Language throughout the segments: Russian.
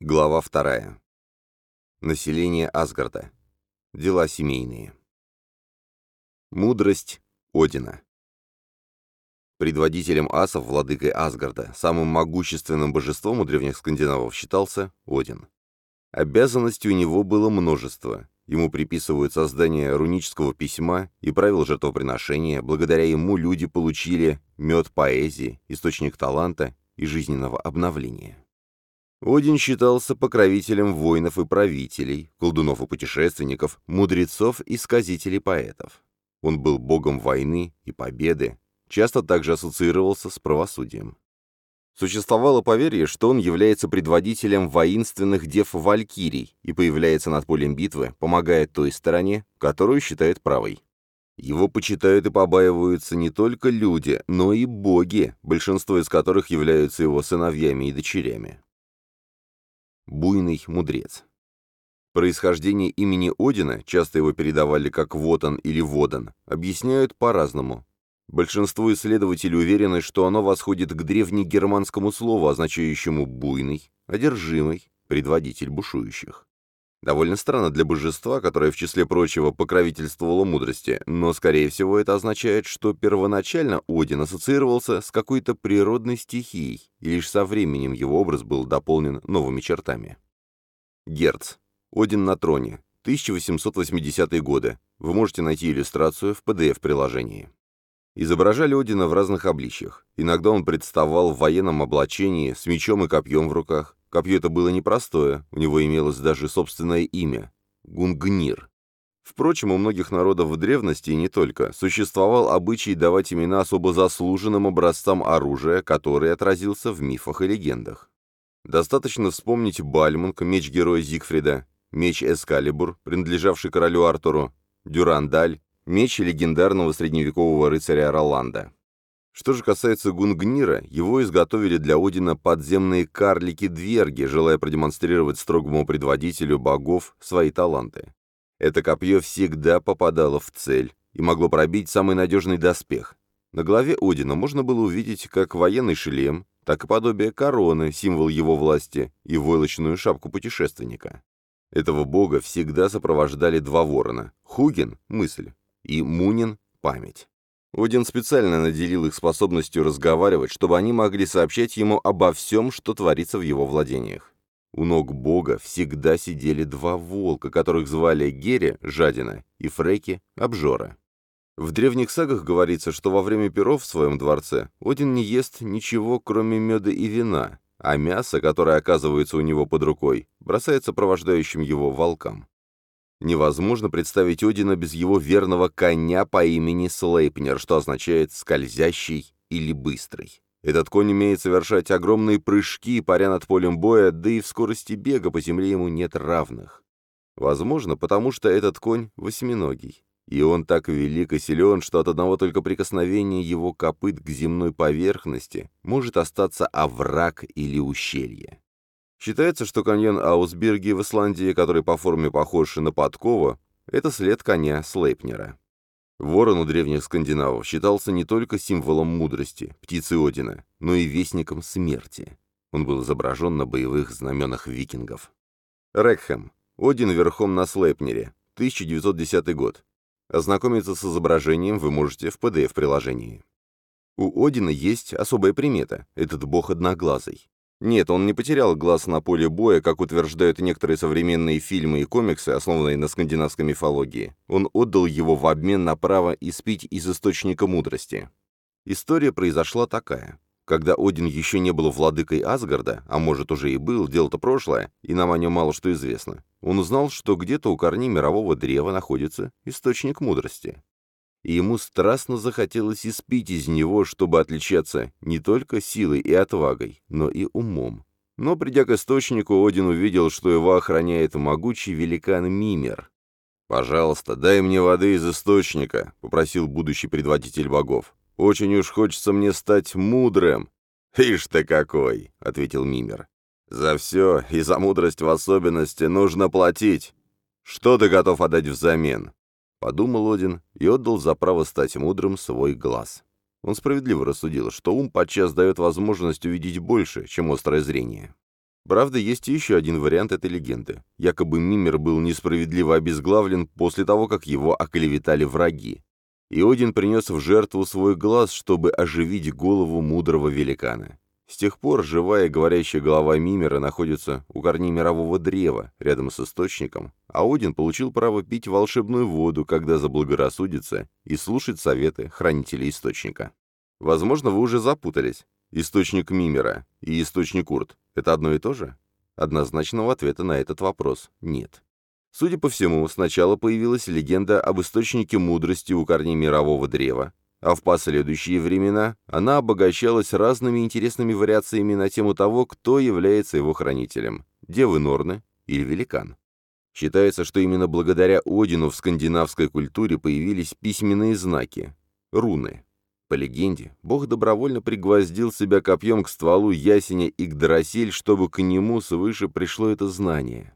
Глава вторая. Население Асгарда. Дела семейные. Мудрость Одина. Предводителем асов, владыкой Асгарда, самым могущественным божеством у древних скандинавов считался Один. Обязанностей у него было множество. Ему приписывают создание рунического письма и правил жертвоприношения, благодаря ему люди получили мед поэзии, источник таланта и жизненного обновления. Один считался покровителем воинов и правителей, колдунов и путешественников, мудрецов и сказителей поэтов. Он был богом войны и победы, часто также ассоциировался с правосудием. Существовало поверье, что он является предводителем воинственных дев-валькирий и появляется над полем битвы, помогая той стороне, которую считает правой. Его почитают и побаиваются не только люди, но и боги, большинство из которых являются его сыновьями и дочерями. Буйный мудрец. Происхождение имени Одина, часто его передавали как Вотан или Водан, объясняют по-разному. Большинство исследователей уверены, что оно восходит к древнегерманскому слову, означающему «буйный», «одержимый», «предводитель бушующих». Довольно странно для божества, которое в числе прочего покровительствовало мудрости, но, скорее всего, это означает, что первоначально Один ассоциировался с какой-то природной стихией, и лишь со временем его образ был дополнен новыми чертами. Герц. Один на троне. 1880-е годы. Вы можете найти иллюстрацию в PDF-приложении. Изображали Одина в разных обличьях. Иногда он представал в военном облачении, с мечом и копьем в руках, Копье это было непростое, у него имелось даже собственное имя — Гунгнир. Впрочем, у многих народов в древности и не только существовал обычай давать имена особо заслуженным образцам оружия, который отразился в мифах и легендах. Достаточно вспомнить Бальмунг, меч героя Зигфрида, меч Эскалибур, принадлежавший королю Артуру, Дюрандаль, меч легендарного средневекового рыцаря Роланда. Что же касается Гунгнира, его изготовили для Одина подземные карлики-дверги, желая продемонстрировать строгому предводителю богов свои таланты. Это копье всегда попадало в цель и могло пробить самый надежный доспех. На голове Одина можно было увидеть как военный шлем, так и подобие короны, символ его власти, и войлочную шапку путешественника. Этого бога всегда сопровождали два ворона — Хугин — мысль, и Мунин — память. Один специально наделил их способностью разговаривать, чтобы они могли сообщать ему обо всем, что творится в его владениях. У ног бога всегда сидели два волка, которых звали Гере, жадина, и Фреки, обжора. В древних сагах говорится, что во время перов в своем дворце Один не ест ничего, кроме меда и вина, а мясо, которое оказывается у него под рукой, бросается провождающим его волкам. Невозможно представить Одина без его верного коня по имени Слейпнер, что означает «скользящий» или «быстрый». Этот конь умеет совершать огромные прыжки, паря над полем боя, да и в скорости бега по земле ему нет равных. Возможно, потому что этот конь восьминогий, и он так велик и силен, что от одного только прикосновения его копыт к земной поверхности может остаться овраг или ущелье. Считается, что каньон Аусберги в Исландии, который по форме похож на подкову, это след коня Слейпнера. Ворон у древних скандинавов считался не только символом мудрости, птицы Одина, но и вестником смерти. Он был изображен на боевых знаменах викингов. Рекхэм. Один верхом на Слейпнере. 1910 год. Ознакомиться с изображением вы можете в PDF-приложении. У Одина есть особая примета – этот бог одноглазый. Нет, он не потерял глаз на поле боя, как утверждают некоторые современные фильмы и комиксы, основанные на скандинавской мифологии. Он отдал его в обмен на право испить из источника мудрости. История произошла такая. Когда Один еще не был владыкой Асгарда, а может уже и был, дело-то прошлое, и нам о нем мало что известно, он узнал, что где-то у корней мирового древа находится источник мудрости и ему страстно захотелось испить из него, чтобы отличаться не только силой и отвагой, но и умом. Но, придя к источнику, Один увидел, что его охраняет могучий великан Мимер. «Пожалуйста, дай мне воды из источника», — попросил будущий предводитель богов. «Очень уж хочется мне стать мудрым». «Ишь ты какой!» — ответил Мимер. «За все, и за мудрость в особенности, нужно платить. Что ты готов отдать взамен?» Подумал Один и отдал за право стать мудрым свой глаз. Он справедливо рассудил, что ум подчас дает возможность увидеть больше, чем острое зрение. Правда, есть еще один вариант этой легенды. Якобы Мимер был несправедливо обезглавлен после того, как его оклеветали враги. И Один принес в жертву свой глаз, чтобы оживить голову мудрого великана. С тех пор живая говорящая голова Мимера находится у корней мирового древа, рядом с источником, а Один получил право пить волшебную воду, когда заблагорассудится, и слушать советы хранителей источника. Возможно, вы уже запутались. Источник Мимера и источник Урт — это одно и то же? Однозначного ответа на этот вопрос нет. Судя по всему, сначала появилась легенда об источнике мудрости у корней мирового древа, а в последующие времена она обогащалась разными интересными вариациями на тему того, кто является его хранителем – девы Норны или великан. Считается, что именно благодаря Одину в скандинавской культуре появились письменные знаки – руны. По легенде, бог добровольно пригвоздил себя копьем к стволу ясеня Игдрасиль, чтобы к нему свыше пришло это знание.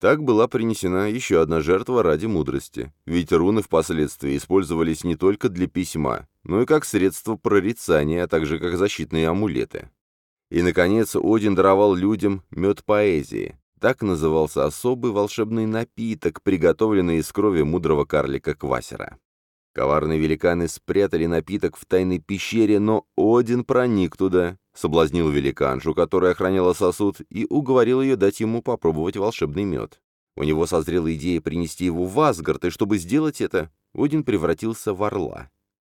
Так была принесена еще одна жертва ради мудрости, ведь руны впоследствии использовались не только для письма, но и как средство прорицания, а также как защитные амулеты. И, наконец, Один даровал людям мед поэзии. Так назывался особый волшебный напиток, приготовленный из крови мудрого карлика Квасера. Коварные великаны спрятали напиток в тайной пещере, но Один проник туда, соблазнил великаншу, которая охраняла сосуд, и уговорил ее дать ему попробовать волшебный мед. У него созрела идея принести его в Асгард, и чтобы сделать это, Один превратился в орла.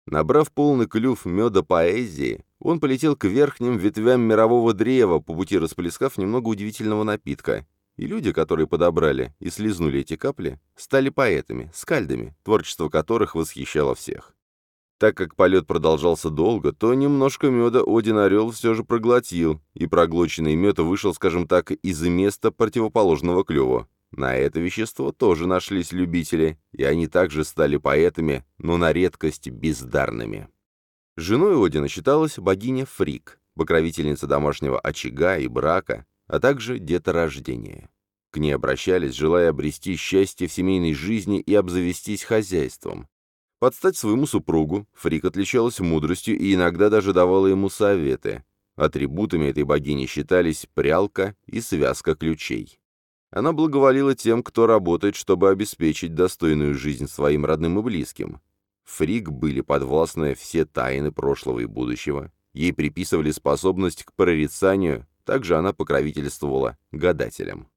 Набрав полный клюв меда поэзии, он полетел к верхним ветвям мирового древа, по пути расплескав немного удивительного напитка, и люди, которые подобрали и слезнули эти капли, стали поэтами, скальдами, творчество которых восхищало всех. Так как полет продолжался долго, то немножко меда Один Орел все же проглотил, и проглоченный мед вышел, скажем так, из места противоположного клюву. На это вещество тоже нашлись любители, и они также стали поэтами, но на редкость бездарными. Женой Одина считалась богиня Фрик, покровительница домашнего очага и брака, а также деторождения. К ней обращались, желая обрести счастье в семейной жизни и обзавестись хозяйством. Под стать своему супругу, Фрик отличалась мудростью и иногда даже давала ему советы. Атрибутами этой богини считались прялка и связка ключей. Она благоволила тем, кто работает, чтобы обеспечить достойную жизнь своим родным и близким. Фрик были подвластны все тайны прошлого и будущего. Ей приписывали способность к прорицанию, также она покровительствовала гадателям.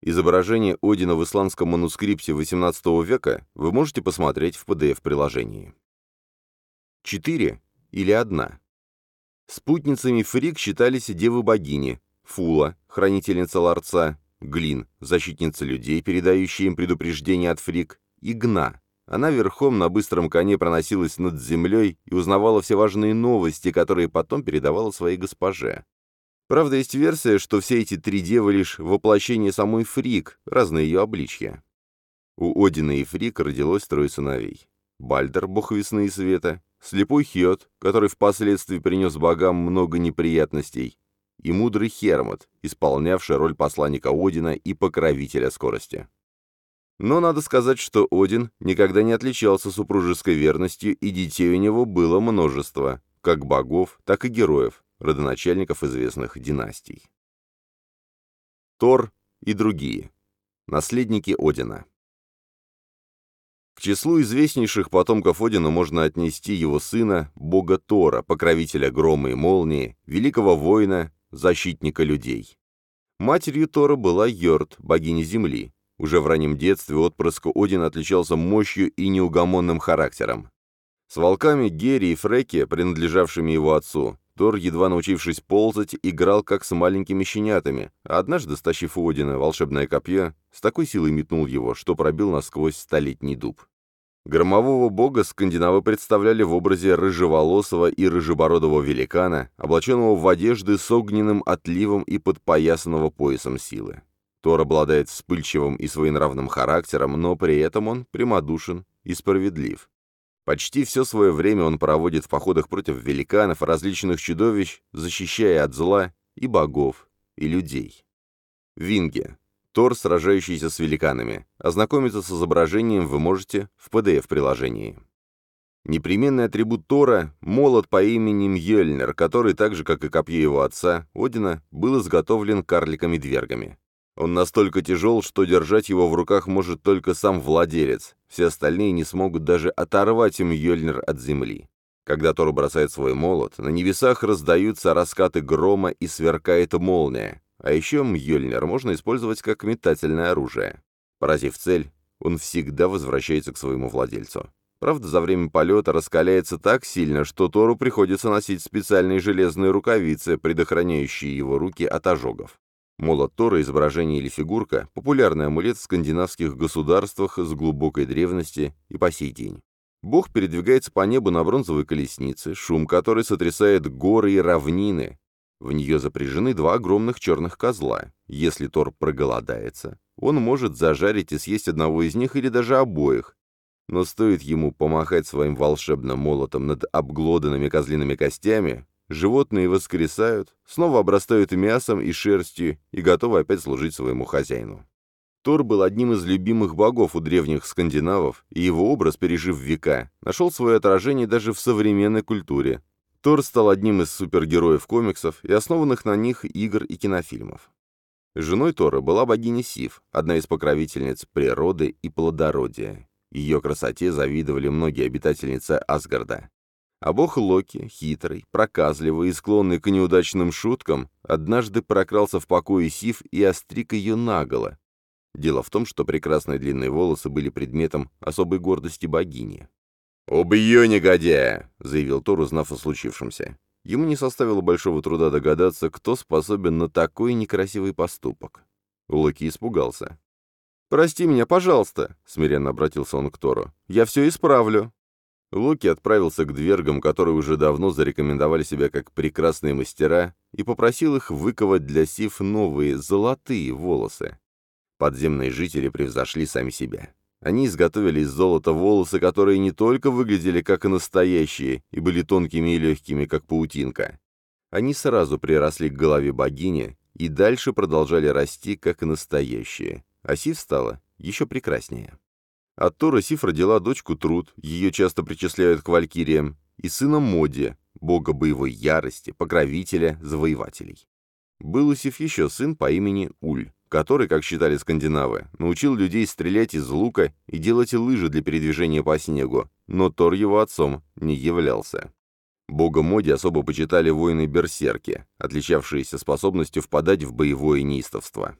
Изображение Одина в исландском манускрипте XVIII века вы можете посмотреть в PDF-приложении. 4 или 1. Спутницами Фрик считались девы-богини, Фула, хранительница ларца, Глин, защитница людей, передающая им предупреждение от Фрик, и Гна. Она верхом на быстром коне проносилась над землей и узнавала все важные новости, которые потом передавала своей госпоже. Правда, есть версия, что все эти три девы лишь воплощение самой Фрик, разные ее обличья. У Одина и Фрик родилось трое сыновей. Бальдер, бог весны и света, слепой Хьот, который впоследствии принес богам много неприятностей, и мудрый Хермот, исполнявший роль посланника Одина и покровителя скорости. Но надо сказать, что Один никогда не отличался супружеской верностью, и детей у него было множество, как богов, так и героев, родоначальников известных династий. Тор и другие. Наследники Одина. К числу известнейших потомков Одина можно отнести его сына, бога Тора, покровителя грома и молнии, великого воина, защитника людей. Матерью Тора была Йорд, богиня земли. Уже в раннем детстве отпрыск Одина отличался мощью и неугомонным характером. С волками Гери и Фреки, принадлежавшими его отцу, Тор, едва научившись ползать, играл как с маленькими щенятами, а однажды, стащив у Одина волшебное копье, с такой силой метнул его, что пробил насквозь столетний дуб. Громового бога скандинавы представляли в образе рыжеволосого и рыжебородого великана, облаченного в одежды с огненным отливом и подпоясанного поясом силы. Тор обладает вспыльчивым и своенравным характером, но при этом он прямодушен и справедлив. Почти все свое время он проводит в походах против великанов и различных чудовищ, защищая от зла и богов, и людей. Винге. Тор, сражающийся с великанами. Ознакомиться с изображением вы можете в PDF-приложении. Непременный атрибут Тора — молот по имени Мьёльнер, который, так же, как и копье его отца, Одина, был изготовлен карликами-двергами. Он настолько тяжел, что держать его в руках может только сам владелец. Все остальные не смогут даже оторвать Мьёльнир от земли. Когда Тор бросает свой молот, на небесах раздаются раскаты грома и сверкает молния. А еще Мьёльнир можно использовать как метательное оружие. Поразив цель, он всегда возвращается к своему владельцу. Правда, за время полета раскаляется так сильно, что Тору приходится носить специальные железные рукавицы, предохраняющие его руки от ожогов. Молот Тора, изображение или фигурка – популярный амулет в скандинавских государствах с глубокой древности и по сей день. Бог передвигается по небу на бронзовой колеснице, шум которой сотрясает горы и равнины. В нее запряжены два огромных черных козла. Если Тор проголодается, он может зажарить и съесть одного из них или даже обоих. Но стоит ему помахать своим волшебным молотом над обглоданными козлиными костями, Животные воскресают, снова обрастают мясом и шерстью и готовы опять служить своему хозяину. Тор был одним из любимых богов у древних скандинавов, и его образ, пережив века, нашел свое отражение даже в современной культуре. Тор стал одним из супергероев комиксов и основанных на них игр и кинофильмов. Женой Тора была богиня Сив, одна из покровительниц природы и плодородия. Ее красоте завидовали многие обитательницы Асгарда. А бог Локи, хитрый, проказливый и склонный к неудачным шуткам, однажды прокрался в покое Сив и остриг ее наголо. Дело в том, что прекрасные длинные волосы были предметом особой гордости богини. «Убью негодяя!» — заявил Тор, узнав о случившемся. Ему не составило большого труда догадаться, кто способен на такой некрасивый поступок. Локи испугался. «Прости меня, пожалуйста», — смиренно обратился он к Тору. «Я все исправлю». Луки отправился к двергам, которые уже давно зарекомендовали себя как прекрасные мастера, и попросил их выковать для Сив новые золотые волосы. Подземные жители превзошли сами себя. Они изготовили из золота волосы, которые не только выглядели как настоящие, и были тонкими и легкими, как паутинка. Они сразу приросли к голове богини и дальше продолжали расти, как настоящие. А Сив стала еще прекраснее. От Тора Сиф родила дочку Труд, ее часто причисляют к валькириям, и сына Моди, бога боевой ярости, покровителя завоевателей. Был у Сиф еще сын по имени Уль, который, как считали скандинавы, научил людей стрелять из лука и делать лыжи для передвижения по снегу, но Тор его отцом не являлся. Бога Моди особо почитали воины-берсерки, отличавшиеся способностью впадать в боевое неистовство.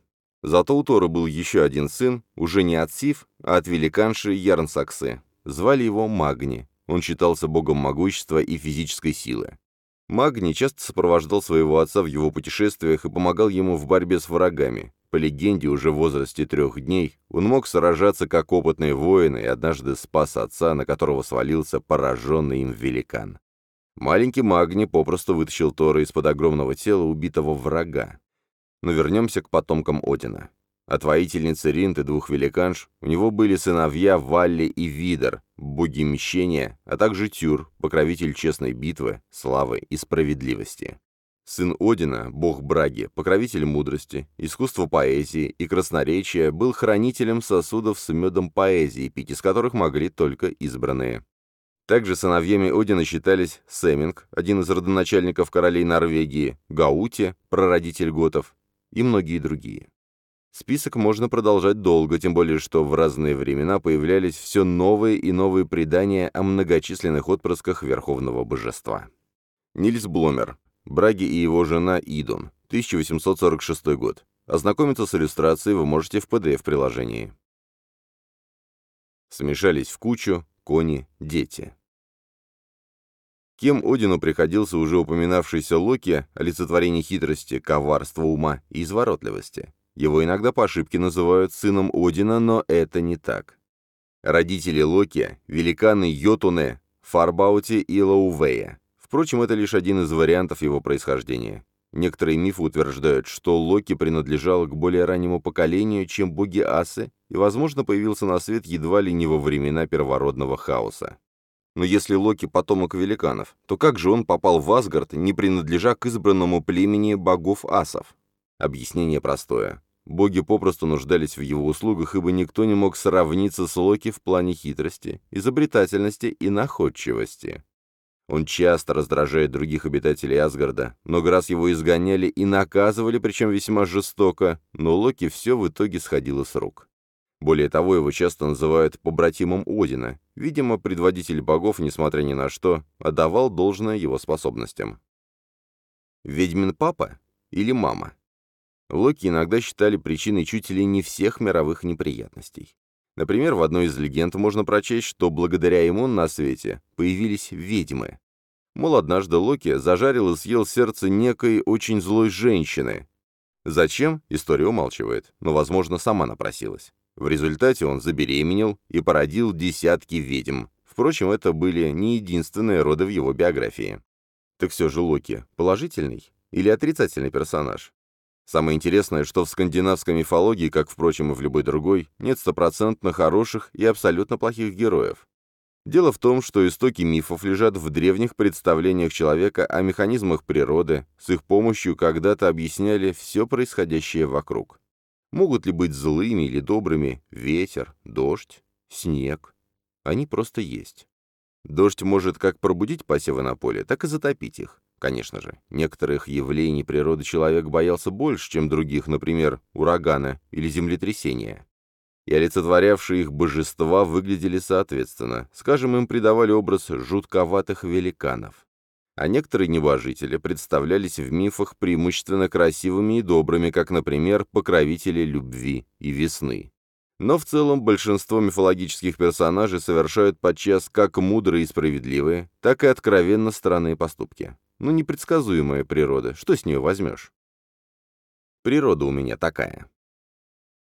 Зато у Тора был еще один сын, уже не от Сив, а от великанши Ярнсаксы. Звали его Магни. Он считался богом могущества и физической силы. Магни часто сопровождал своего отца в его путешествиях и помогал ему в борьбе с врагами. По легенде, уже в возрасте трех дней он мог сражаться как опытный воин и однажды спас отца, на которого свалился пораженный им великан. Маленький Магни попросту вытащил Тора из-под огромного тела убитого врага. Но вернемся к потомкам Одина. От воительницы Ринт и двух великанш у него были сыновья Валли и Видер, боги мщения, а также Тюр, покровитель честной битвы, славы и справедливости. Сын Одина, бог Браги, покровитель мудрости, искусства поэзии и красноречия, был хранителем сосудов с медом поэзии, пить из которых могли только избранные. Также сыновьями Одина считались Семинг, один из родоначальников королей Норвегии, Гаути, прародитель готов, и многие другие. Список можно продолжать долго, тем более что в разные времена появлялись все новые и новые предания о многочисленных отпрысках Верховного Божества. Нильс Бломер. Браги и его жена Идун. 1846 год. Ознакомиться с иллюстрацией вы можете в PDF-приложении. Смешались в кучу кони, дети. Кем Одину приходился уже упоминавшийся Локи, олицетворение хитрости, коварства ума и изворотливости. Его иногда по ошибке называют сыном Одина, но это не так. Родители Локи – великаны Йотуне, Фарбаути и Лаувея. Впрочем, это лишь один из вариантов его происхождения. Некоторые мифы утверждают, что Локи принадлежал к более раннему поколению, чем боги Асы, и, возможно, появился на свет едва ли не во времена первородного хаоса. Но если Локи потомок великанов, то как же он попал в Асгард, не принадлежа к избранному племени богов асов? Объяснение простое. боги попросту нуждались в его услугах, ибо никто не мог сравниться с Локи в плане хитрости, изобретательности и находчивости. Он часто раздражает других обитателей Асгарда, много раз его изгоняли и наказывали, причем весьма жестоко, но Локи все в итоге сходило с рук. Более того, его часто называют побратимом Одина. Видимо, предводитель богов, несмотря ни на что, отдавал должное его способностям. Ведьмин папа или мама? Локи иногда считали причиной чуть ли не всех мировых неприятностей. Например, в одной из легенд можно прочесть, что благодаря ему на свете появились ведьмы. Мол, однажды Локи зажарил и съел сердце некой очень злой женщины. Зачем? История умалчивает, но, возможно, сама напросилась. В результате он забеременел и породил десятки ведьм. Впрочем, это были не единственные роды в его биографии. Так все же Локи положительный или отрицательный персонаж? Самое интересное, что в скандинавской мифологии, как, впрочем, и в любой другой, нет стопроцентно хороших и абсолютно плохих героев. Дело в том, что истоки мифов лежат в древних представлениях человека о механизмах природы, с их помощью когда-то объясняли все происходящее вокруг. Могут ли быть злыми или добрыми ветер, дождь, снег? Они просто есть. Дождь может как пробудить посевы на поле, так и затопить их. Конечно же, некоторых явлений природы человек боялся больше, чем других, например, урагана или землетрясения. И олицетворявшие их божества выглядели соответственно. Скажем, им придавали образ жутковатых великанов. А некоторые небожители представлялись в мифах преимущественно красивыми и добрыми, как, например, покровители любви и весны. Но в целом большинство мифологических персонажей совершают подчас как мудрые и справедливые, так и откровенно странные поступки. Ну, непредсказуемая природа, что с нее возьмешь? Природа у меня такая.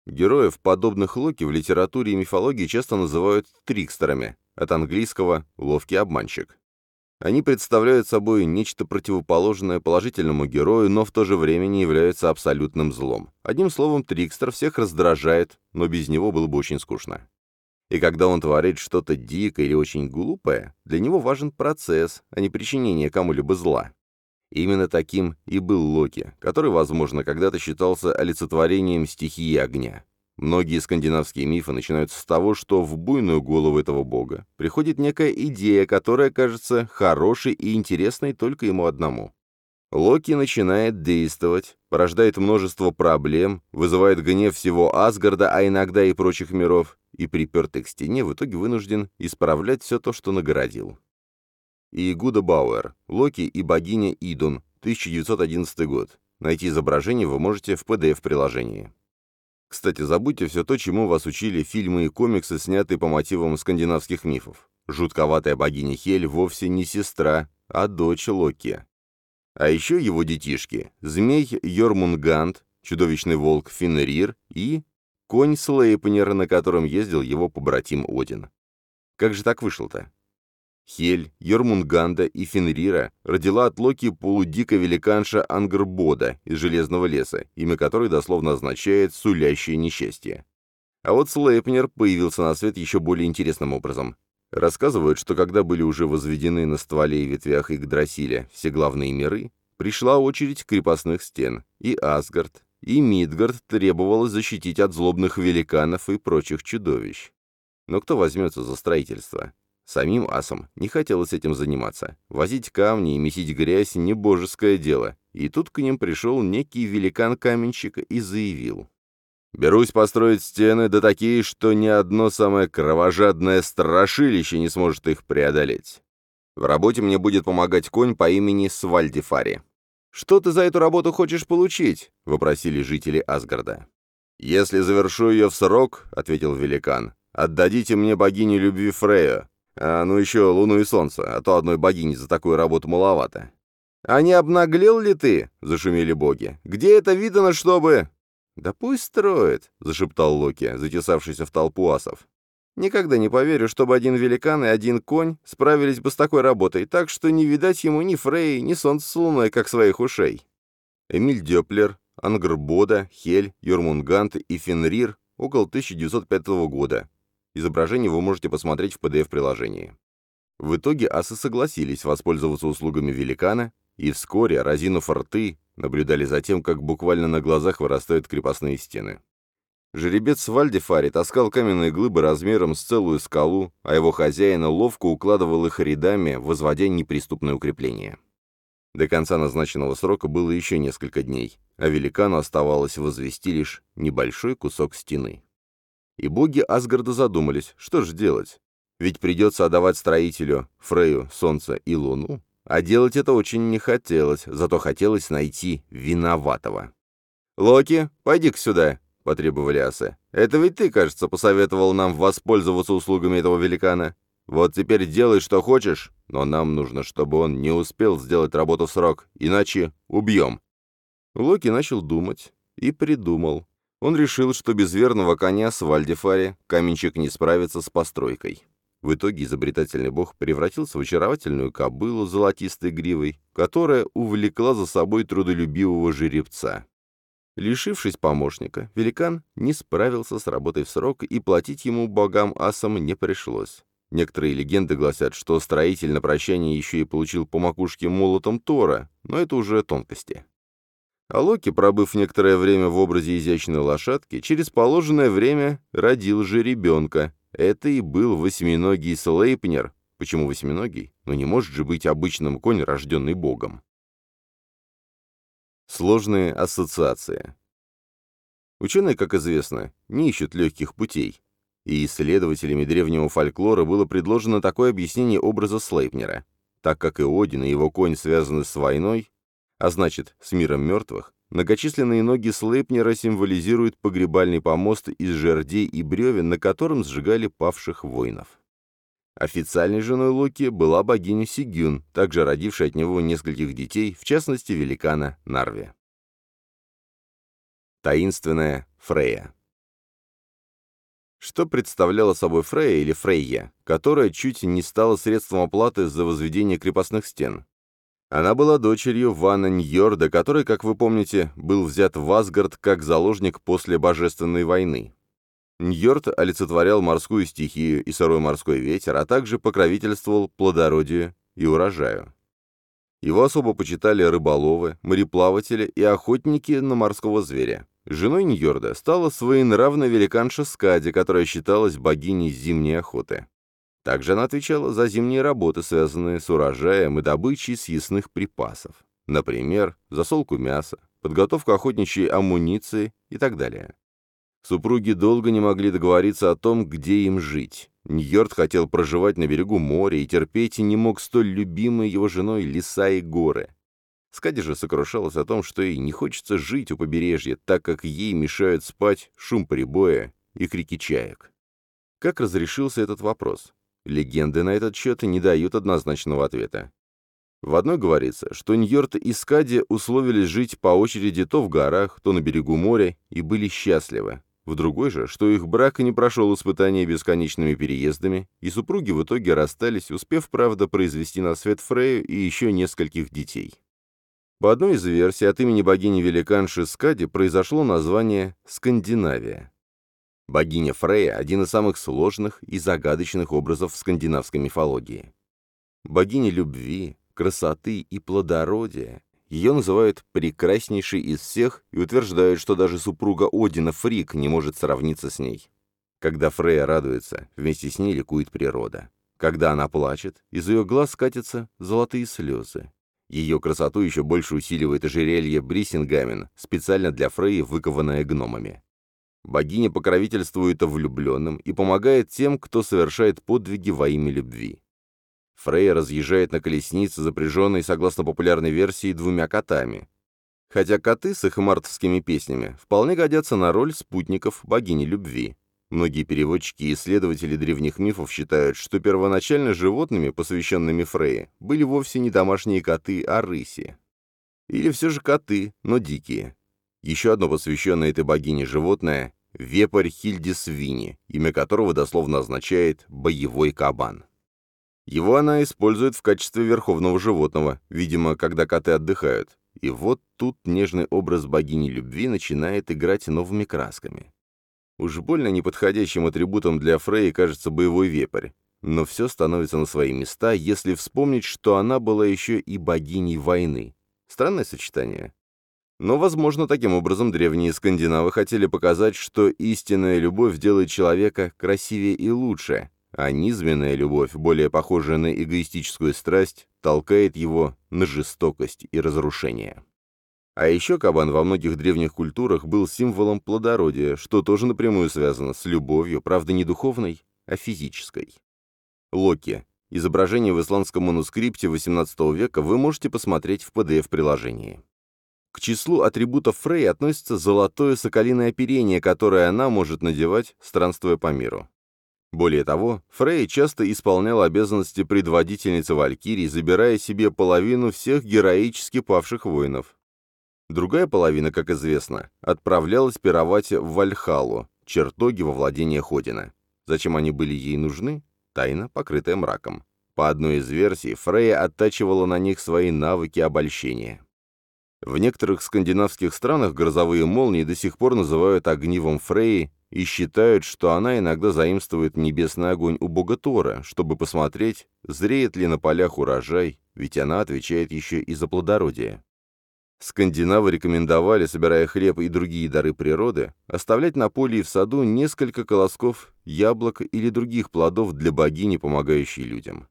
Героев, подобных Локи, в литературе и мифологии часто называют трикстерами, от английского «ловкий обманщик». Они представляют собой нечто противоположное положительному герою, но в то же время не являются абсолютным злом. Одним словом, Трикстер всех раздражает, но без него было бы очень скучно. И когда он творит что-то дикое или очень глупое, для него важен процесс, а не причинение кому-либо зла. Именно таким и был Локи, который, возможно, когда-то считался олицетворением стихии огня. Многие скандинавские мифы начинаются с того, что в буйную голову этого бога приходит некая идея, которая кажется хорошей и интересной только ему одному. Локи начинает действовать, порождает множество проблем, вызывает гнев всего Асгарда, а иногда и прочих миров, и, припертый к стене, в итоге вынужден исправлять все то, что нагородил. И Гуда Бауэр, Локи и богиня Идун, 1911 год. Найти изображение вы можете в PDF-приложении. Кстати, забудьте все то, чему вас учили фильмы и комиксы, снятые по мотивам скандинавских мифов. Жутковатая богиня Хель вовсе не сестра, а дочь Локи. А еще его детишки – змей Йормунганд, чудовищный волк Фенрир и конь Слейпнер, на котором ездил его побратим Один. Как же так вышло-то? Хель, Йормунганда и Фенрира родила от Локи полудика великанша Ангрбода из Железного леса, имя которой дословно означает «сулящее несчастье». А вот Слейпнер появился на свет еще более интересным образом. Рассказывают, что когда были уже возведены на стволе и ветвях Игдрасиля все главные миры, пришла очередь крепостных стен, и Асгард, и Мидгард требовалось защитить от злобных великанов и прочих чудовищ. Но кто возьмется за строительство? Самим асам не хотелось этим заниматься. Возить камни и месить грязь — не божеское дело. И тут к ним пришел некий великан-каменщик и заявил. Берусь построить стены, да такие, что ни одно самое кровожадное страшилище не сможет их преодолеть. В работе мне будет помогать конь по имени Свальдифари. «Что ты за эту работу хочешь получить?» — вопросили жители Асгарда. «Если завершу ее в срок», — ответил великан, — «отдадите мне богиню любви Фрея, а ну еще луну и солнце, а то одной богини за такую работу маловато». «А не обнаглел ли ты?» — зашумели боги. «Где это видано, чтобы...» «Да пусть строит», — зашептал Локи, затесавшийся в толпу асов. «Никогда не поверю, чтобы один великан и один конь справились бы с такой работой, так что не видать ему ни Фрей, ни солнца с луной, как своих ушей». Эмиль Дёплер, Ангрбода, Хель, Йормунгант и Фенрир около 1905 года. Изображение вы можете посмотреть в PDF-приложении. В итоге асы согласились воспользоваться услугами великана, и вскоре, разинув рты, наблюдали за тем, как буквально на глазах вырастают крепостные стены. Жеребец Вальдифари таскал каменные глыбы размером с целую скалу, а его хозяин ловко укладывал их рядами, возводя неприступное укрепление. До конца назначенного срока было еще несколько дней, а великану оставалось возвести лишь небольшой кусок стены. И боги Асгарда задумались, что же делать? Ведь придется отдавать строителю Фрею, Солнце и Луну, а делать это очень не хотелось, зато хотелось найти виноватого. «Локи, пойди-ка сюда», — потребовали асы. «Это ведь ты, кажется, посоветовал нам воспользоваться услугами этого великана. Вот теперь делай, что хочешь, но нам нужно, чтобы он не успел сделать работу в срок, иначе убьем». Локи начал думать и придумал. Он решил, что без верного коня с Вальдефари каменщик не справится с постройкой. В итоге изобретательный бог превратился в очаровательную кобылу с золотистой гривой, которая увлекла за собой трудолюбивого жеребца. Лишившись помощника, великан не справился с работой в срок, и платить ему богам-асам не пришлось. Некоторые легенды гласят, что строитель на прощание еще и получил по макушке молотом Тора, но это уже тонкости. А Локи, пробыв некоторое время в образе изящной лошадки, через положенное время родил же ребенка. Это и был восьминогий Слейпнер. Почему восьминогий? Ну не может же быть обычным конь, рожденный богом. Сложные ассоциации. Ученые, как известно, не ищут легких путей, и исследователями древнего фольклора было предложено такое объяснение образа Слейпнера. Так как и Один и его конь связаны с войной, а значит, с миром мертвых, многочисленные ноги Слейпнера символизируют погребальный помост из жердей и бревен, на котором сжигали павших воинов. Официальной женой Локи была богиня Сигюн, также родившая от него нескольких детей, в частности, великана Нарви. Таинственная Фрея Что представляла собой Фрея или Фрейя, которая чуть не стала средством оплаты за возведение крепостных стен? Она была дочерью Вана Ньорда, который, как вы помните, был взят в Асгард как заложник после Божественной войны. Ньорд олицетворял морскую стихию и сырой морской ветер, а также покровительствовал плодородию и урожаю. Его особо почитали рыболовы, мореплаватели и охотники на морского зверя. Женой Ньорда стала своенравная великанша Скади, которая считалась богиней зимней охоты. Также она отвечала за зимние работы, связанные с урожаем и добычей съестных припасов. Например, засолку мяса, подготовку охотничьей амуниции и так далее. Супруги долго не могли договориться о том, где им жить. Ньорд хотел проживать на берегу моря и терпеть не мог столь любимой его женой леса и горы. Скади же сокрушалась о том, что ей не хочется жить у побережья, так как ей мешают спать шум прибоя и крики чаек. Как разрешился этот вопрос? Легенды на этот счет не дают однозначного ответа. В одной говорится, что Ньорд и Скади условились жить по очереди то в горах, то на берегу моря и были счастливы, в другой же, что их брак не прошел испытания бесконечными переездами, и супруги в итоге расстались, успев, правда, произвести на свет Фрею и еще нескольких детей. По одной из версий, от имени богини-великанши Скади произошло название «Скандинавия». Богиня Фрея – один из самых сложных и загадочных образов в скандинавской мифологии. Богиня любви, красоты и плодородия, ее называют прекраснейшей из всех и утверждают, что даже супруга Одина Фрик не может сравниться с ней. Когда Фрея радуется, вместе с ней ликует природа. Когда она плачет, из ее глаз скатятся золотые слезы. Ее красоту еще больше усиливает ожерелье Брисингамен, специально для Фреи, выкованное гномами. Богиня покровительствует влюбленным и помогает тем, кто совершает подвиги во имя любви. Фрей разъезжает на колеснице, запряженной, согласно популярной версии, двумя котами. Хотя коты с их мартовскими песнями вполне годятся на роль спутников богини любви. Многие переводчики и исследователи древних мифов считают, что первоначально животными, посвященными Фрейе, были вовсе не домашние коты, а рыси. Или все же коты, но дикие. Еще одно посвященное этой богине животное – вепрь Хильдисвини, имя которого дословно означает «боевой кабан». Его она использует в качестве верховного животного, видимо, когда коты отдыхают. И вот тут нежный образ богини любви начинает играть новыми красками. Уж больно неподходящим атрибутом для Фреи кажется боевой вепрь. Но все становится на свои места, если вспомнить, что она была еще и богиней войны. Странное сочетание. Но, возможно, таким образом древние скандинавы хотели показать, что истинная любовь делает человека красивее и лучше, а низменная любовь, более похожая на эгоистическую страсть, толкает его на жестокость и разрушение. А еще кабан во многих древних культурах был символом плодородия, что тоже напрямую связано с любовью, правда не духовной, а физической. Локи. Изображение в исландском манускрипте XVIII века вы можете посмотреть в PDF-приложении. К числу атрибутов Фрей относится золотое соколиное оперение, которое она может надевать, странствуя по миру. Более того, Фрей часто исполняла обязанности предводительницы Валькирии, забирая себе половину всех героически павших воинов. Другая половина, как известно, отправлялась пировать в Вальхалу, чертоги во владение Ходина. Зачем они были ей нужны? Тайна, покрытая мраком. По одной из версий, Фрейя оттачивала на них свои навыки обольщения. В некоторых скандинавских странах грозовые молнии до сих пор называют огнивом Фреи и считают, что она иногда заимствует небесный огонь у бога Тора, чтобы посмотреть, зреет ли на полях урожай, ведь она отвечает еще и за плодородие. Скандинавы рекомендовали, собирая хлеб и другие дары природы, оставлять на поле и в саду несколько колосков яблок или других плодов для богини, помогающей людям.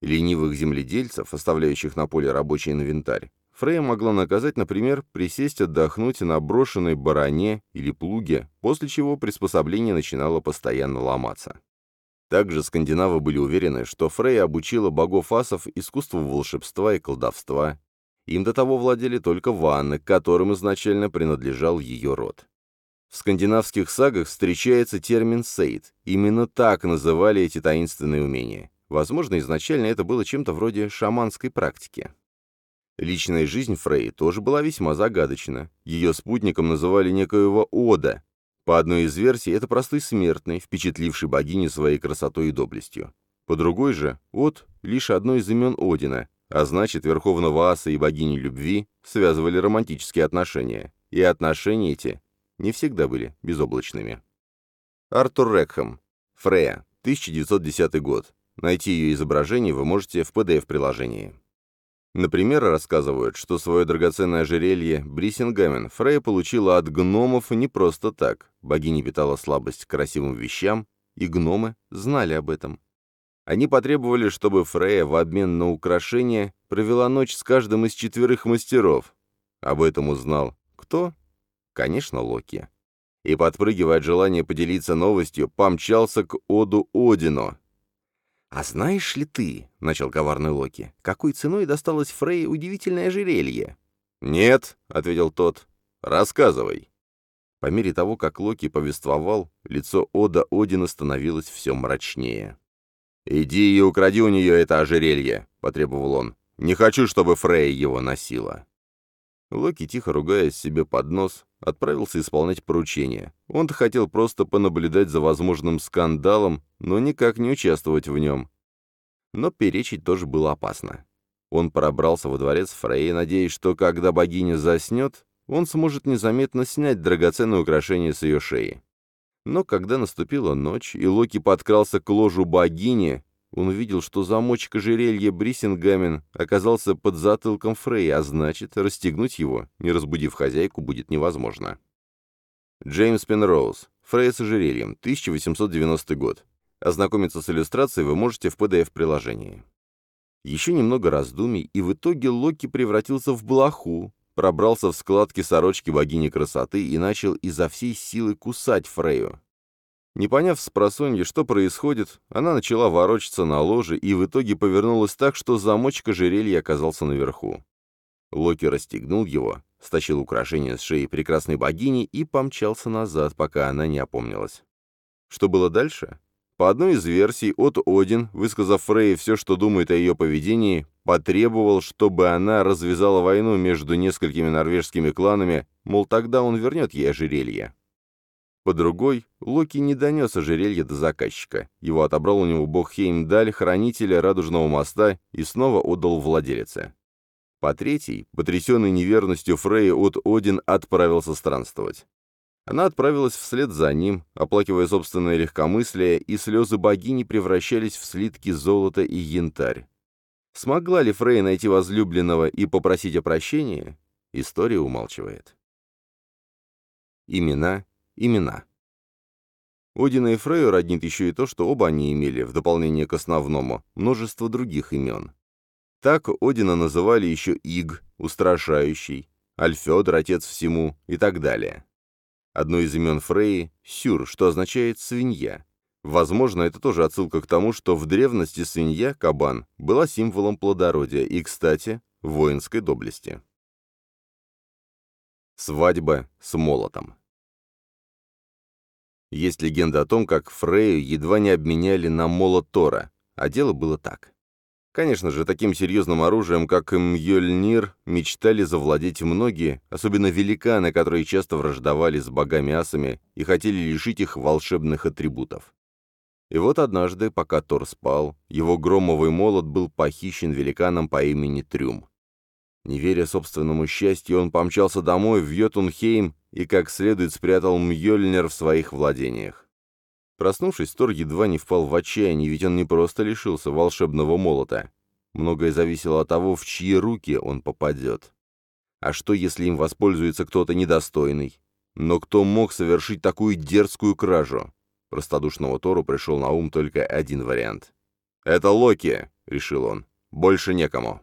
Ленивых земледельцев, оставляющих на поле рабочий инвентарь, Фрея могла наказать, например, присесть отдохнуть на брошенной баране или плуге, после чего приспособление начинало постоянно ломаться. Также скандинавы были уверены, что Фрейя обучила богов асов искусству волшебства и колдовства. Им до того владели только ванны, которым изначально принадлежал ее род. В скандинавских сагах встречается термин «сейд». Именно так называли эти таинственные умения. Возможно, изначально это было чем-то вроде шаманской практики. Личная жизнь Фрей тоже была весьма загадочна. Ее спутником называли некоего Ода. По одной из версий, это простой смертный, впечатливший богиню своей красотой и доблестью. По другой же, Од — лишь одно из имен Одина, а значит, Верховного Аса и богини любви связывали романтические отношения. И отношения эти не всегда были безоблачными. Артур Рекхэм. Фрея. 1910 год. Найти ее изображение вы можете в PDF-приложении. Например, рассказывают, что свое драгоценное ожерелье Брисингамен Фрейя получила от гномов не просто так. Богиня питала слабость к красивым вещам, и гномы знали об этом. Они потребовали, чтобы Фрейя в обмен на украшение провела ночь с каждым из четверых мастеров. Об этом узнал кто? Конечно, Локи. И, подпрыгивая от желания поделиться новостью, помчался к Оду Одину, «А знаешь ли ты, — начал коварный Локи, — какой ценой досталось Фрей удивительное ожерелье?» «Нет», — ответил тот, — «рассказывай». По мере того, как Локи повествовал, лицо Ода Одина становилось все мрачнее. «Иди и укради у нее это ожерелье», — потребовал он. «Не хочу, чтобы Фрей его носила». Локи, тихо ругаясь себе под нос, отправился исполнять поручение. Он-то хотел просто понаблюдать за возможным скандалом, но никак не участвовать в нем. Но перечить тоже было опасно. Он пробрался во дворец Фрей, надеясь, что когда богиня заснет, он сможет незаметно снять драгоценное украшение с ее шеи. Но когда наступила ночь, и Локи подкрался к ложу богини, он увидел, что замочек ожерелья Брисингамен оказался под затылком Фрей, а значит, расстегнуть его, не разбудив хозяйку, будет невозможно. Джеймс Пенроуз. Фрей с ожерельем. 1890 год. Ознакомиться с иллюстрацией вы можете в PDF-приложении. Еще немного раздумий, и в итоге Локи превратился в блоху, пробрался в складки сорочки богини красоты и начал изо всей силы кусать Фрею. Не поняв с просонья, что происходит, она начала ворочаться на ложе и в итоге повернулась так, что замочек ожерелья оказался наверху. Локи расстегнул его, стащил украшение с шеи прекрасной богини и помчался назад, пока она не опомнилась. Что было дальше? По одной из версий, от Один, высказав Фрей все, что думает о ее поведении, потребовал, чтобы она развязала войну между несколькими норвежскими кланами, мол, тогда он вернет ей ожерелье. По другой, Локи не донес ожерелье до заказчика. Его отобрал у него бог Хеймдаль, хранителя Радужного моста, и снова отдал владелице. По третьей, потрясенный неверностью Фрея от Один отправился странствовать. Она отправилась вслед за ним, оплакивая собственное легкомыслие, и слезы богини превращались в слитки золота и янтарь. Смогла ли Фрей найти возлюбленного и попросить о прощении? История умалчивает. Имена, имена. Одина и Фрейю роднит еще и то, что оба они имели, в дополнение к основному, множество других имен. Так Одина называли еще Иг, устрашающий, Альфедор, отец всему и так далее. Одно из имен Фреи — Сюр, что означает «свинья». Возможно, это тоже отсылка к тому, что в древности свинья, кабан, была символом плодородия и, кстати, воинской доблести. Свадьба с молотом Есть легенда о том, как Фрею едва не обменяли на молот Тора, а дело было так. Конечно же, таким серьезным оружием, как Мьёльнир, мечтали завладеть многие, особенно великаны, которые часто враждовали с богами-асами и хотели лишить их волшебных атрибутов. И вот однажды, пока Тор спал, его громовый молот был похищен великаном по имени Трюм. Не веря собственному счастью, он помчался домой в Йотунхейм и как следует спрятал Мьёльнир в своих владениях. Проснувшись, Тор едва не впал в отчаяние, ведь он не просто лишился волшебного молота. Многое зависело от того, в чьи руки он попадет. А что, если им воспользуется кто-то недостойный? Но кто мог совершить такую дерзкую кражу? Простодушному Тору пришел на ум только один вариант. «Это Локи», — решил он. «Больше некому».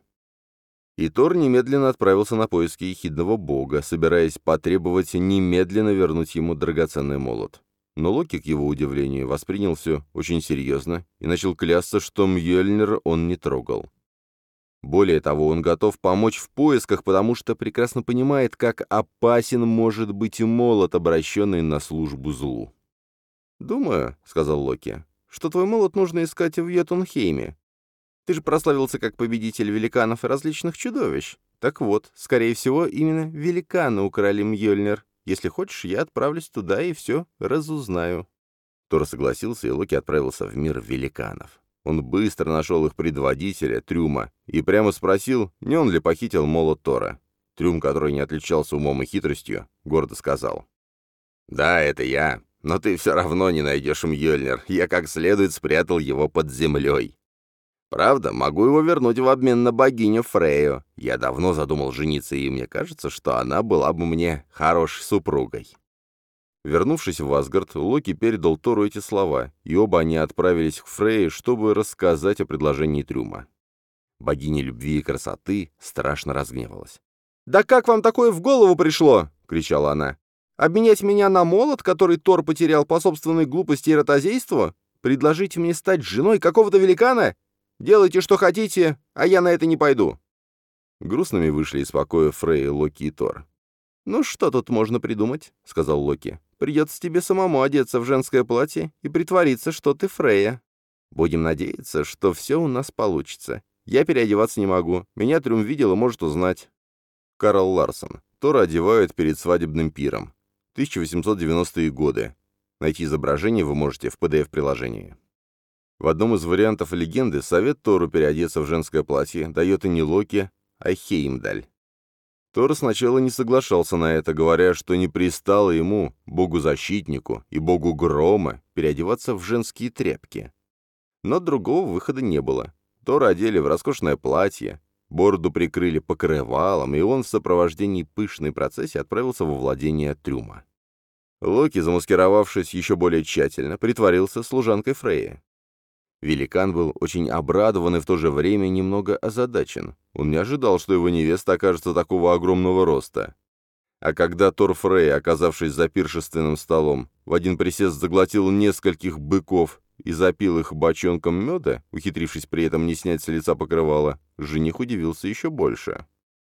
И Тор немедленно отправился на поиски ехидного бога, собираясь потребовать немедленно вернуть ему драгоценный молот. Но Локи, к его удивлению, воспринял все очень серьезно и начал клясться, что Мьёльнир он не трогал. Более того, он готов помочь в поисках, потому что прекрасно понимает, как опасен может быть и молот, обращенный на службу злу. «Думаю», — сказал Локи, — «что твой молот нужно искать в Йотунхейме. Ты же прославился как победитель великанов и различных чудовищ. Так вот, скорее всего, именно великаны украли Мьёльнир. Если хочешь, я отправлюсь туда и все разузнаю». Тор согласился, и Локи отправился в мир великанов. Он быстро нашел их предводителя, Трюма, и прямо спросил, не он ли похитил молот Тора. Трюм, который не отличался умом и хитростью, гордо сказал. «Да, это я, но ты все равно не найдешь Мьёльнир, я как следует спрятал его под землей. Правда, могу его вернуть в обмен на богиню Фрею. Я давно задумал жениться, и мне кажется, что она была бы мне хорошей супругой». Вернувшись в Асгард, Локи передал Тору эти слова, и оба они отправились к Фрейе, чтобы рассказать о предложении Трюма. Богиня любви и красоты страшно разгневалась. «Да как вам такое в голову пришло?» — кричала она. «Обменять меня на молот, который Тор потерял по собственной глупости и ротозейству? Предложить мне стать женой какого-то великана? Делайте, что хотите, а я на это не пойду». Грустными вышли из покоя Фрей, Локи и Тор. «Ну что тут можно придумать?» — сказал Локи. «Придется тебе самому одеться в женское платье и притвориться, что ты Фрея. Будем надеяться, что все у нас получится. Я переодеваться не могу. Меня Трюм видел и может узнать». Карл Ларсон. Тора одевают перед свадебным пиром. 1890-е годы. Найти изображение вы можете в PDF-приложении. В одном из вариантов легенды совет Тору переодеться в женское платье дает и не Локи, а Хеймдаль. Тор сначала не соглашался на это, говоря, что не пристало ему, богу-защитнику и богу грома, переодеваться в женские тряпки. Но другого выхода не было. Тора одели в роскошное платье, бороду прикрыли покрывалом, и он в сопровождении пышной процессии отправился во владение трюма. Локи, замаскировавшись еще более тщательно, притворился служанкой Фрея. Великан был очень обрадован и в то же время немного озадачен. Он не ожидал, что его невеста окажется такого огромного роста. А когда Тор Фрей, оказавшись за пиршественным столом, в один присест заглотил нескольких быков и запил их бочонком меда, ухитрившись при этом не снять с лица покрывала, жених удивился еще больше.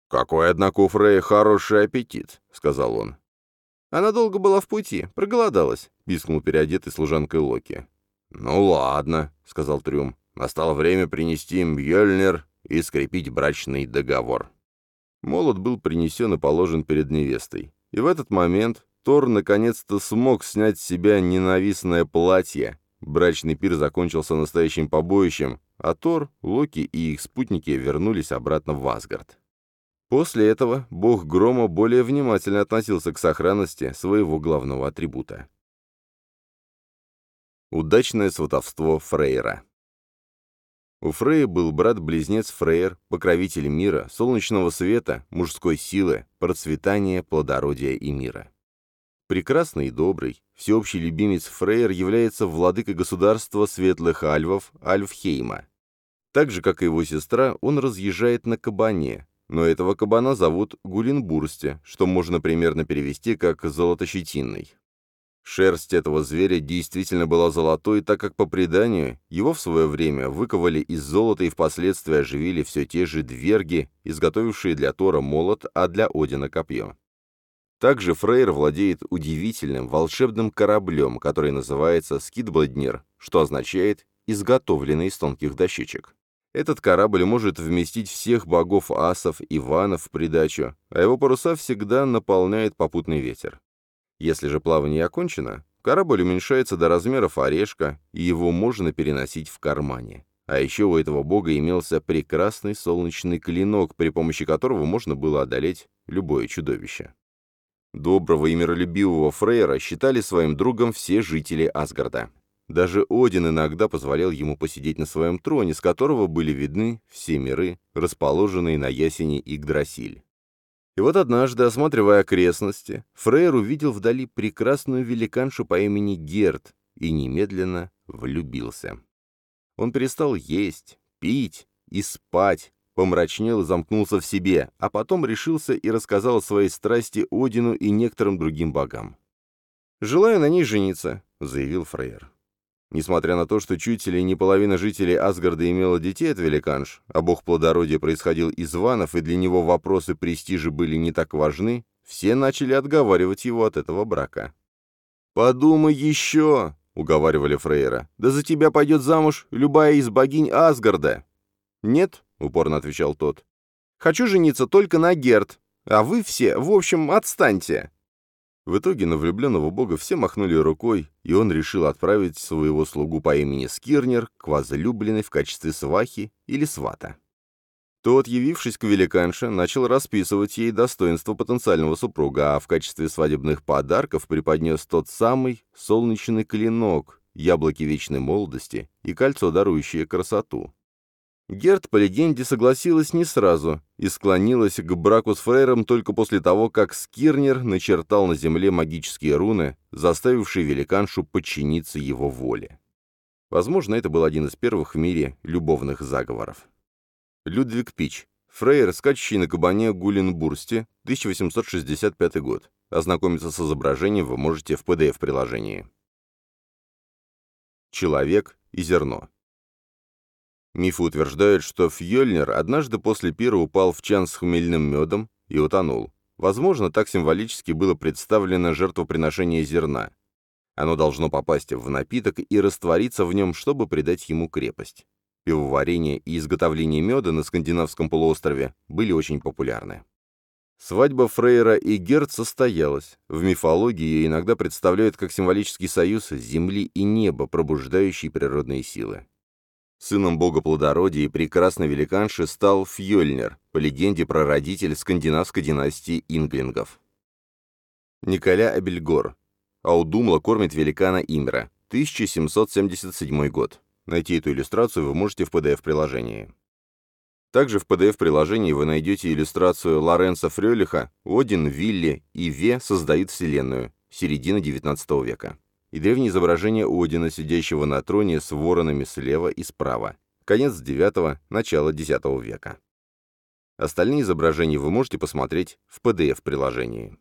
«Какой, однако, у Фрея хороший аппетит», — сказал он. «Она долго была в пути, проголодалась», — пискнул переодетый служанкой Локи. «Ну ладно», — сказал Трюм. «Настало время принести им Бьёльнир и скрепить брачный договор». Молот был принесен и положен перед невестой. И в этот момент Тор наконец-то смог снять с себя ненавистное платье. Брачный пир закончился настоящим побоищем, а Тор, Локи и их спутники вернулись обратно в Асгард. После этого бог Грома более внимательно относился к сохранности своего главного атрибута. Удачное сватовство Фрейра. У Фрея был брат-близнец Фрейер, покровитель мира, солнечного света, мужской силы, процветания, плодородия и мира. Прекрасный и добрый, всеобщий любимец Фрейер является владыкой государства светлых альвов Альфхейма. Так же, как и его сестра, он разъезжает на кабане, но этого кабана зовут Гулинбурсте, что можно примерно перевести как «золотощетинный». Шерсть этого зверя действительно была золотой, так как, по преданию, его в свое время выковали из золота и впоследствии оживили все те же дверги, изготовившие для Тора молот, а для Одина копье. Также Фрейр владеет удивительным волшебным кораблем, который называется Скидбладнер, что означает «изготовленный из тонких дощечек». Этот корабль может вместить всех богов-асов и ванов в придачу, а его паруса всегда наполняет попутный ветер. Если же плавание окончено, корабль уменьшается до размеров орешка, и его можно переносить в кармане. А еще у этого бога имелся прекрасный солнечный клинок, при помощи которого можно было одолеть любое чудовище. Доброго и миролюбивого Фрейра считали своим другом все жители Асгарда. Даже Один иногда позволял ему посидеть на своем троне, с которого были видны все миры, расположенные на ясени Игдрасиль. И вот однажды, осматривая окрестности, Фрейр увидел вдали прекрасную великаншу по имени Герд и немедленно влюбился. Он перестал есть, пить и спать, помрачнел и замкнулся в себе, а потом решился и рассказал о своей страсти Одину и некоторым другим богам. «Желаю на ней жениться», — заявил Фрейр. Несмотря на то, что чуть ли не половина жителей Асгарда имела детей от великанш, а бог плодородия происходил из ванов, и для него вопросы престижа были не так важны, все начали отговаривать его от этого брака. «Подумай еще!» — уговаривали Фрейра. «Да за тебя пойдет замуж любая из богинь Асгарда!» «Нет», — упорно отвечал тот. «Хочу жениться только на Герд, а вы все, в общем, отстаньте!» В итоге на влюбленного бога все махнули рукой, и он решил отправить своего слугу по имени Скирнер к возлюбленной в качестве свахи или свата. Тот, явившись к великанше, начал расписывать ей достоинство потенциального супруга, а в качестве свадебных подарков преподнес тот самый солнечный клинок, яблоки вечной молодости и кольцо, дарующее красоту. Герт, по легенде, согласилась не сразу и склонилась к браку с Фрейром только после того, как Скирнер начертал на земле магические руны, заставившие великаншу подчиниться его воле. Возможно, это был один из первых в мире любовных заговоров. Людвиг Пич. Фрейр, скачущий на кабане Гуленбурсте, 1865 год. Ознакомиться с изображением вы можете в PDF-приложении. Человек и зерно. Мифы утверждают, что Фьёльнир однажды после пира упал в чан с хмельным медом и утонул. Возможно, так символически было представлено жертвоприношение зерна. Оно должно попасть в напиток и раствориться в нем, чтобы придать ему крепость. Пивоварение и изготовление меда на скандинавском полуострове были очень популярны. Свадьба Фрейра и Герд состоялась. В мифологии ее иногда представляют как символический союз земли и неба, пробуждающий природные силы. Сыном бога плодородия и прекрасной великанши стал Фьёльнер, по легенде прародитель скандинавской династии инглингов. Николя Абельгор. Аудумла кормит великана Имра. 1777 год. Найти эту иллюстрацию вы можете в PDF-приложении. Также в PDF-приложении вы найдете иллюстрацию Лоренца Фрёлиха «Один, Вилли и Ве создают Вселенную. Середина XIX века» и древнее изображение Одина, сидящего на троне с воронами слева и справа. Конец IX – начало X века. Остальные изображения вы можете посмотреть в PDF-приложении.